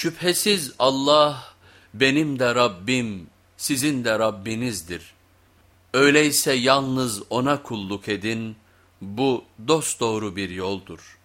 Şüphesiz Allah benim de Rabbim, sizin de Rabbinizdir. Öyleyse yalnız O'na kulluk edin, bu dosdoğru bir yoldur.''